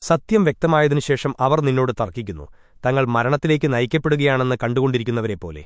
സത്യം വ്യക്തമായതിനുശേഷം അവർ നിന്നോട് തർക്കിക്കുന്നു. തങ്ങൾ മരണത്തിലേക്ക് നയിക്കപ്പെടുകയാണെന്ന് കണ്ടുകൊണ്ടിരിക്കുന്നവരെപ്പോലെ.